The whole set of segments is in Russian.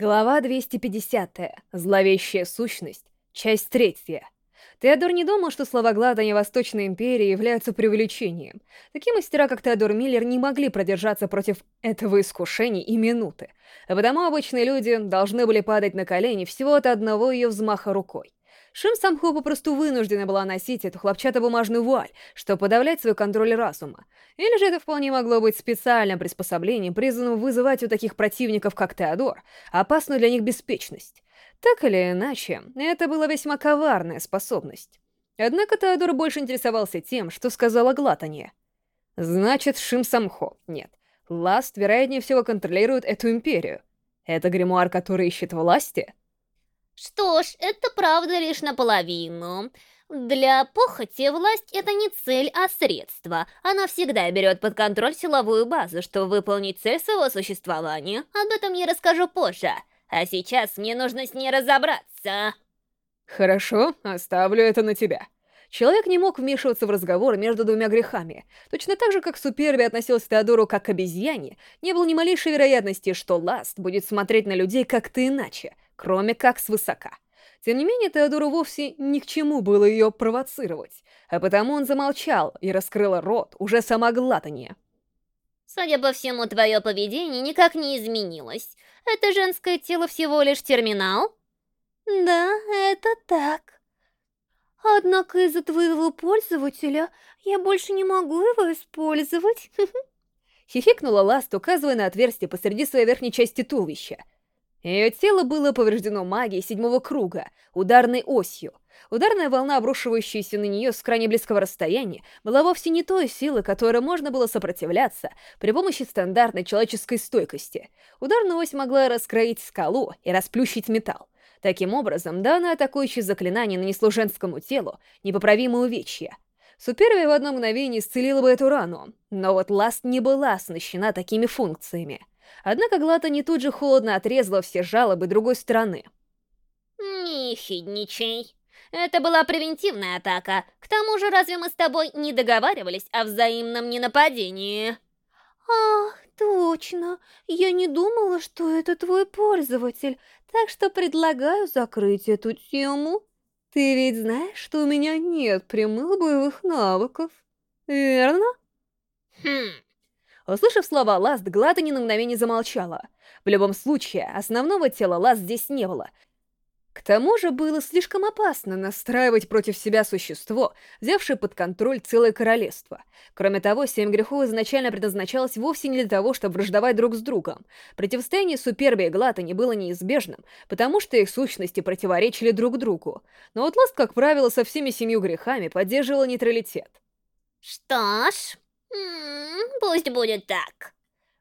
Глава 250. Зловещая сущность. Часть третья. Теодор не думал, что слова Гладания Восточной Империи являются преувеличением. Такие мастера, как Теодор Миллер, не могли продержаться против этого искушения и минуты, а потому обычные люди должны были падать на колени всего от одного ее взмаха рукой. Шим Самхо попросту вынуждена была носить эту хлопчатобумажную вуаль, чтобы подавлять свой контроль разума. Или же это вполне могло быть специальным приспособлением, призванным вызывать у таких противников, как Теодор, опасную для них беспечность. Так или иначе, это была весьма коварная способность. Однако Теодор больше интересовался тем, что сказала Глатанье. Значит, Шим Самхо. Нет. Ласт, вероятнее всего, контролирует эту империю. Это гримуар, который ищет власти? Что ж, это правда лишь наполовину. Для похоти власть — это не цель, а средство. Она всегда берет под контроль силовую базу, чтобы выполнить цель своего существования. Об этом я расскажу позже. А сейчас мне нужно с ней разобраться. Хорошо, оставлю это на тебя. Человек не мог вмешиваться в разговор между двумя грехами. Точно так же, как Суперби относился к Теодору как к обезьяне, не было ни малейшей вероятности, что Ласт будет смотреть на людей как-то иначе, кроме как свысока. Тем не менее, Теодору вовсе ни к чему было ее провоцировать, а потому он замолчал и раскрыл рот уже сама глатанье. Судя по всему, твое поведение никак не изменилось. Это женское тело всего лишь терминал? Да, это так. Однако из-за твоего пользователя я больше не могу его использовать. Хихикнула Ласт, указывая на отверстие посреди своей верхней части туловища, ее тело было повреждено магией седьмого круга, ударной осью. Ударная волна, обрушивающаяся на нее с крайне близкого расстояния, была вовсе не той силой, которой можно было сопротивляться при помощи стандартной человеческой стойкости. Ударная ось могла раскроить скалу и расплющить металл. Таким образом, данное атакующее заклинание нанесло женскому телу непоправимое увечье. Супервия в одно мгновение исцелила бы эту рану, но вот Ласт не была оснащена такими функциями. Однако Глата не тут же холодно отрезала все жалобы другой стороны. «Не хидничай. Это была превентивная атака. К тому же, разве мы с тобой не договаривались о взаимном ненападении?» «Ах, точно. Я не думала, что это твой пользователь, так что предлагаю закрыть эту тему. Ты ведь знаешь, что у меня нет прямых боевых навыков, верно?» «Хм, Услышав слова Ласт, Глатани на мгновение замолчала. В любом случае, основного тела Ласт здесь не было. К тому же было слишком опасно настраивать против себя существо, взявшее под контроль целое королевство. Кроме того, Семь Грехов изначально предназначалось вовсе не для того, чтобы враждовать друг с другом. Противостояние Суперби и Глатани было неизбежным, потому что их сущности противоречили друг другу. Но вот Ласт, как правило, со всеми семью грехами поддерживала нейтралитет. Что ж, пусть будет так.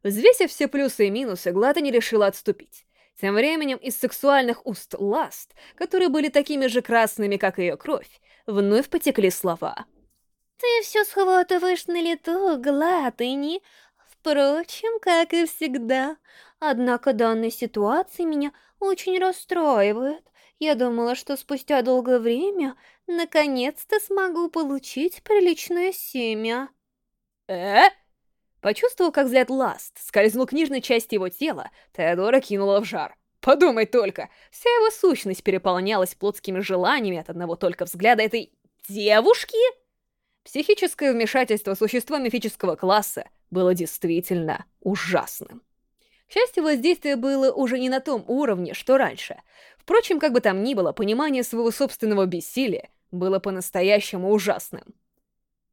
Взвесив все плюсы и минусы, Глата не решила отступить. Тем временем из сексуальных уст Ласт, которые были такими же красными, как ее кровь, вновь потекли слова. «Ты все схватываешь на лету, Глатани. Впрочем, как и всегда. Однако данная ситуация меня очень расстраивает. Я думала, что спустя долгое время наконец-то смогу получить приличное семя». «Э?» Почувствовав, как взгляд Ласт скользнул к нижней части его тела, Теодора кинула в жар. Подумай только, вся его сущность переполнялась плотскими желаниями от одного только взгляда этой... девушки? Психическое вмешательство существа мифического класса было действительно ужасным. К счастью, воздействие было уже не на том уровне, что раньше. Впрочем, как бы там ни было, понимание своего собственного бессилия было по-настоящему ужасным.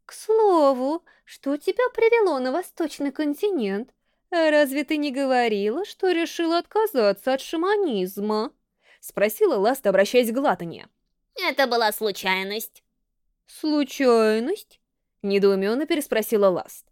«К слову, что тебя привело на восточный континент? Разве ты не говорила, что решила отказаться от шаманизма?» Спросила Ласт, обращаясь к Глатане. «Это была случайность». «Случайность?» Недоуменно переспросила Ласт.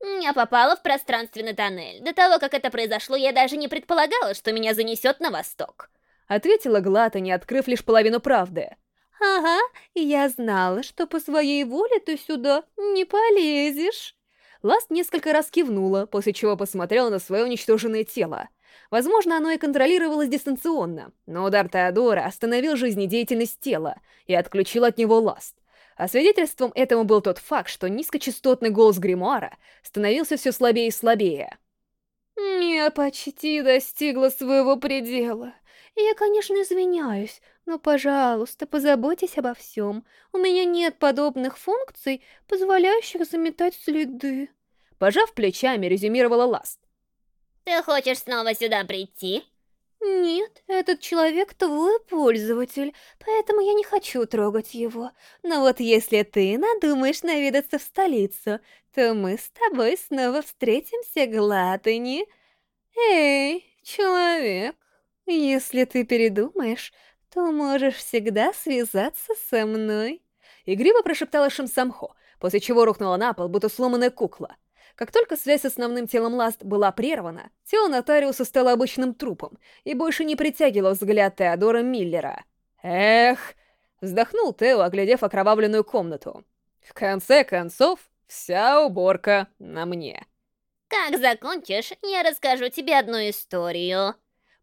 Я попала в пространственный тоннель. До того, как это произошло, я даже не предполагала, что меня занесет на восток. Ответила Глата, не открыв лишь половину правды. «Ага, я знала, что по своей воле ты сюда не полезешь». Ласт несколько раз кивнула, после чего посмотрела на свое уничтоженное тело. Возможно, оно и контролировалось дистанционно, но удар Теодора остановил жизнедеятельность тела и отключил от него Ласт. А свидетельством этому был тот факт, что низкочастотный голос Гримуара становился все слабее и слабее. Я почти достигла своего предела. Я, конечно, извиняюсь, но, пожалуйста, позаботьтесь обо всем. У меня нет подобных функций, позволяющих заметать следы. Пожав плечами, резюмировала Ласт. Ты хочешь снова сюда прийти? Нет, этот человек твой пользователь, поэтому я не хочу трогать его. Но вот если ты надумаешь наведаться в столицу, то мы с тобой снова встретимся, Глатани. Эй, человек, если ты передумаешь, то можешь всегда связаться со мной. Игриво прошептала Шамсамхо, после чего рухнула на пол, будто сломанная кукла. Как только связь с основным телом Ласт была прервана, тело нотариуса стало обычным трупом и больше не притягивало взгляд Теодора Миллера. «Эх!» — вздохнул Тео, оглядев окровавленную комнату. «В конце концов, вся уборка на мне». «Как закончишь, я расскажу тебе одну историю».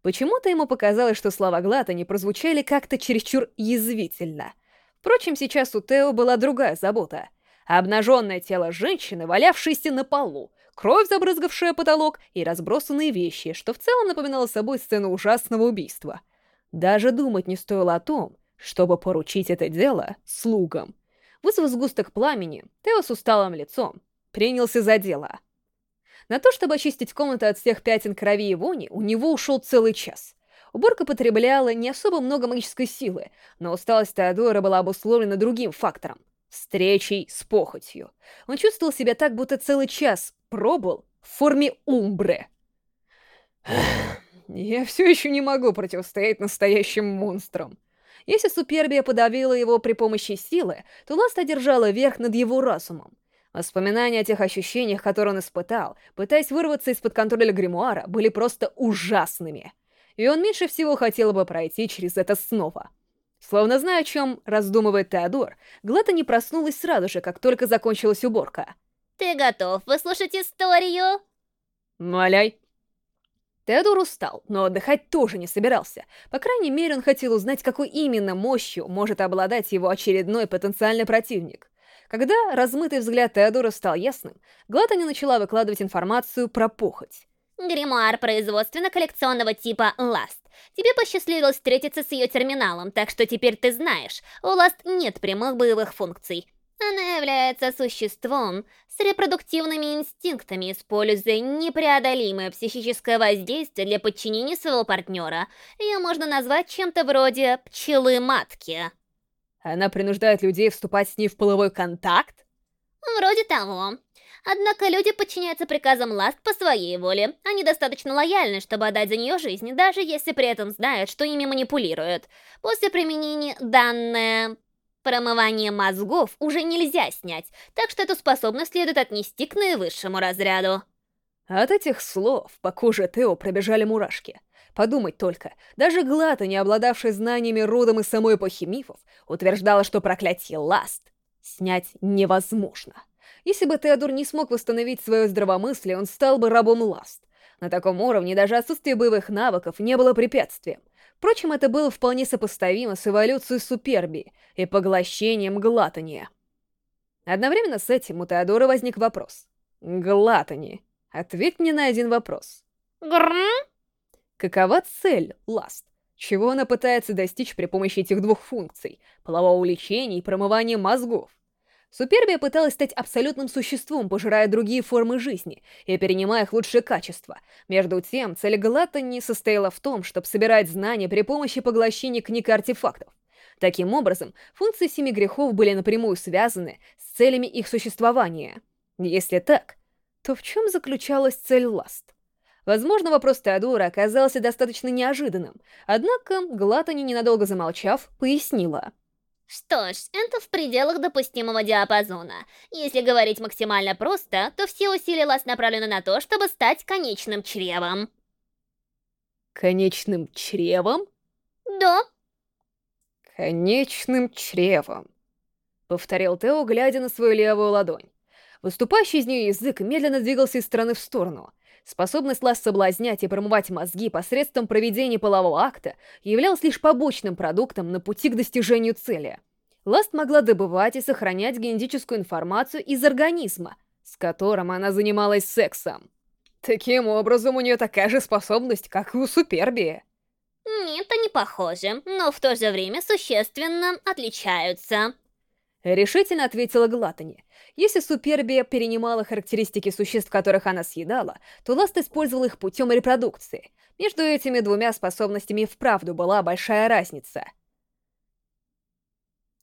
Почему-то ему показалось, что слова Глата не прозвучали как-то чересчур язвительно. Впрочем, сейчас у Тео была другая забота — обнаженное тело женщины, валявшееся на полу, кровь, забрызгавшая потолок, и разбросанные вещи, что в целом напоминало собой сцену ужасного убийства. Даже думать не стоило о том, чтобы поручить это дело слугам. Вызвав сгусток пламени, Тео с усталым лицом принялся за дело. На то, чтобы очистить комнату от всех пятен крови и вони, у него ушел целый час. Уборка потребляла не особо много магической силы, но усталость Теодора была обусловлена другим фактором встречей с похотью. Он чувствовал себя так, будто целый час пробыл в форме умбре. Я все еще не могу противостоять настоящим монстрам. Если Супербия подавила его при помощи силы, то Ласт одержала верх над его разумом. Воспоминания о тех ощущениях, которые он испытал, пытаясь вырваться из-под контроля гримуара, были просто ужасными. И он меньше всего хотел бы пройти через это снова. Словно зная, о чем раздумывает Теодор, Глата не проснулась сразу же, как только закончилась уборка. «Ты готов выслушать историю?» «Моляй». Теодор устал, но отдыхать тоже не собирался. По крайней мере, он хотел узнать, какой именно мощью может обладать его очередной потенциальный противник. Когда размытый взгляд Теодора стал ясным, Глата не начала выкладывать информацию про похоть. Гримуар производственно-коллекционного типа «Ласт». Тебе посчастливилось встретиться с ее терминалом, так что теперь ты знаешь, у Ласт нет прямых боевых функций. Она является существом с репродуктивными инстинктами, используя непреодолимое психическое воздействие для подчинения своего партнера. Ее можно назвать чем-то вроде «пчелы-матки». Она принуждает людей вступать с ней в половой контакт? Вроде того. Однако люди подчиняются приказам Ласт по своей воле. Они достаточно лояльны, чтобы отдать за нее жизнь, даже если при этом знают, что ими манипулируют. После применения данное промывание мозгов уже нельзя снять, так что эту способность следует отнести к наивысшему разряду. От этих слов по коже Тео пробежали мурашки. Подумать только, даже Глата, не обладавшая знаниями родом из самой эпохи мифов, утверждала, что проклятие Ласт снять невозможно. Если бы Теодор не смог восстановить свое здравомыслие, он стал бы рабом Ласт. На таком уровне даже отсутствие боевых навыков не было препятствием. Впрочем, это было вполне сопоставимо с эволюцией Суперби и поглощением Глатания. Одновременно с этим у Теодора возник вопрос. Глатани, ответь мне на один вопрос. Грм? Какова цель Ласт? Чего она пытается достичь при помощи этих двух функций — полового уличения и промывания мозгов? Супербия пыталась стать абсолютным существом, пожирая другие формы жизни и перенимая их лучшие качества. Между тем, цель Глата не состояла в том, чтобы собирать знания при помощи поглощения книг и артефактов. Таким образом, функции Семи Грехов были напрямую связаны с целями их существования. Если так, то в чем заключалась цель Ласт? Возможно, вопрос Теодора оказался достаточно неожиданным, однако Глатани, ненадолго замолчав, пояснила — что ж, это в пределах допустимого диапазона. Если говорить максимально просто, то все усилия Лас направлены на то, чтобы стать конечным чревом. Конечным чревом? Да. Конечным чревом. Повторил Тео, глядя на свою левую ладонь. Выступающий из нее язык медленно двигался из стороны в сторону. Способность Лас соблазнять и промывать мозги посредством проведения полового акта являлась лишь побочным продуктом на пути к достижению цели. Ласт могла добывать и сохранять генетическую информацию из организма, с которым она занималась сексом. Таким образом, у нее такая же способность, как и у Суперби. Нет, они похожи, но в то же время существенно отличаются. Решительно ответила Глатани. Если Суперби перенимала характеристики существ, которых она съедала, то Ласт использовал их путем репродукции. Между этими двумя способностями вправду была большая разница —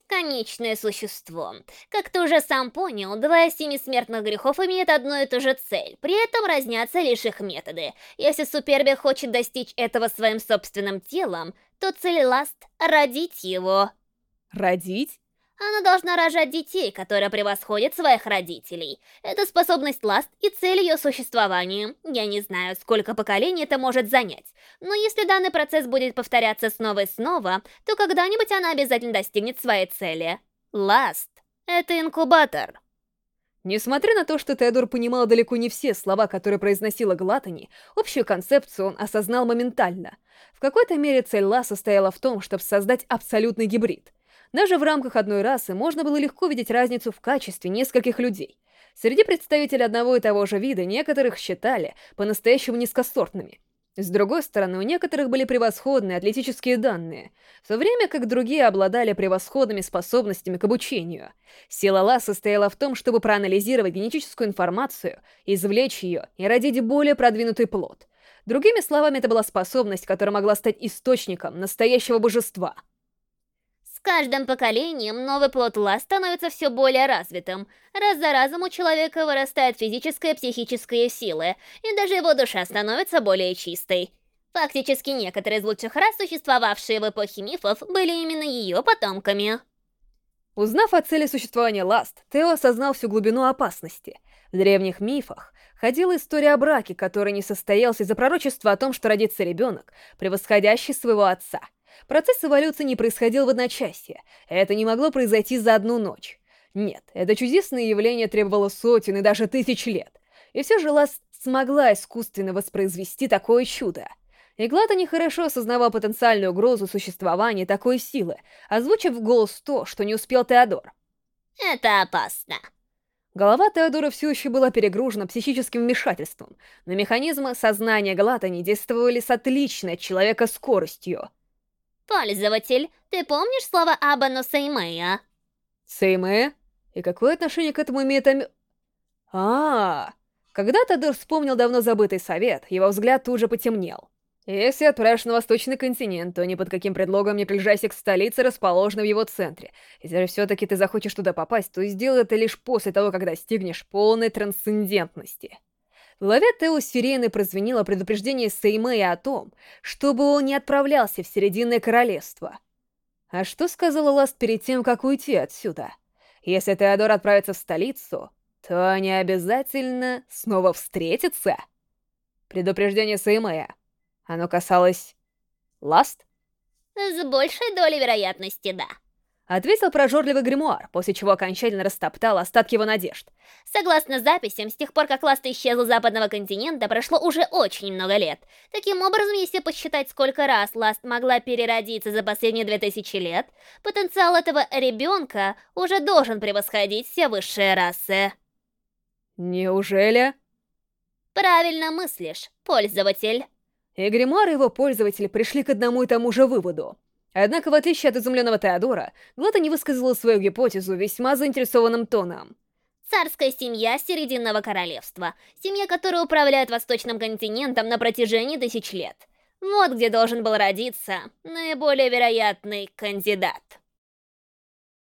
Конечное существо. Как ты уже сам понял, два из семи смертных грехов имеют одну и ту же цель, при этом разнятся лишь их методы. Если Суперби хочет достичь этого своим собственным телом, то цель Ласт — родить его. Родить? Она должна рожать детей, которые превосходят своих родителей. Это способность Ласт и цель ее существования. Я не знаю, сколько поколений это может занять. Но если данный процесс будет повторяться снова и снова, то когда-нибудь она обязательно достигнет своей цели. Ласт — это инкубатор. Несмотря на то, что Теодор понимал далеко не все слова, которые произносила Глатани, общую концепцию он осознал моментально. В какой-то мере цель Ла состояла в том, чтобы создать абсолютный гибрид. Даже в рамках одной расы можно было легко видеть разницу в качестве нескольких людей. Среди представителей одного и того же вида некоторых считали по-настоящему низкосортными. С другой стороны, у некоторых были превосходные атлетические данные, в то время как другие обладали превосходными способностями к обучению. Сила Ла состояла в том, чтобы проанализировать генетическую информацию, извлечь ее и родить более продвинутый плод. Другими словами, это была способность, которая могла стать источником настоящего божества — каждым поколением новый плод Ла становится все более развитым. Раз за разом у человека вырастает физическая и психическая силы, и даже его душа становится более чистой. Фактически некоторые из лучших рас, существовавшие в эпохе мифов, были именно ее потомками. Узнав о цели существования Ласт, Тео осознал всю глубину опасности. В древних мифах ходила история о браке, который не состоялся из-за пророчества о том, что родится ребенок, превосходящий своего отца — Процесс эволюции не происходил в одночасье. Это не могло произойти за одну ночь. Нет, это чудесное явление требовало сотен и даже тысяч лет. И все же Лас смогла искусственно воспроизвести такое чудо. Иглата нехорошо осознавал потенциальную угрозу существования такой силы, озвучив в голос то, что не успел Теодор. «Это опасно». Голова Теодора все еще была перегружена психическим вмешательством, но механизмы сознания Глата не действовали с отличной от человека скоростью. Пользователь, ты помнишь слова Абану Сеймея? Сеймея? И какое отношение к этому имеет Ами... А, -а, а Когда Тадор вспомнил давно забытый совет, его взгляд тут же потемнел. Если отправишься на восточный континент, то ни под каким предлогом не приезжайся к столице, расположенной в его центре. Если все-таки ты захочешь туда попасть, то сделай это лишь после того, как достигнешь полной трансцендентности. Голове Тео Сирены прозвенело предупреждение Сеймея о том, чтобы он не отправлялся в Серединное Королевство. А что сказала Ласт перед тем, как уйти отсюда? Если Теодор отправится в столицу, то они обязательно снова встретятся? Предупреждение Сеймея. Оно касалось... Ласт? С большей долей вероятности, да. Ответил прожорливый гримуар, после чего окончательно растоптал остатки его надежд. Согласно записям, с тех пор, как Ласт исчезла с западного континента, прошло уже очень много лет. Таким образом, если посчитать, сколько раз Ласт могла переродиться за последние две тысячи лет, потенциал этого ребенка уже должен превосходить все высшие расы. Неужели? Правильно мыслишь, пользователь. И гримуар и его пользователи пришли к одному и тому же выводу. Однако, в отличие от изумленного Теодора, Глота не высказала свою гипотезу весьма заинтересованным тоном. Царская семья Серединного Королевства. Семья, которая управляет Восточным континентом на протяжении тысяч лет. Вот где должен был родиться наиболее вероятный кандидат.